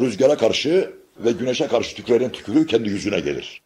Rüzgara karşı ve güneşe karşı tükürenin tükürüğü kendi yüzüne gelir.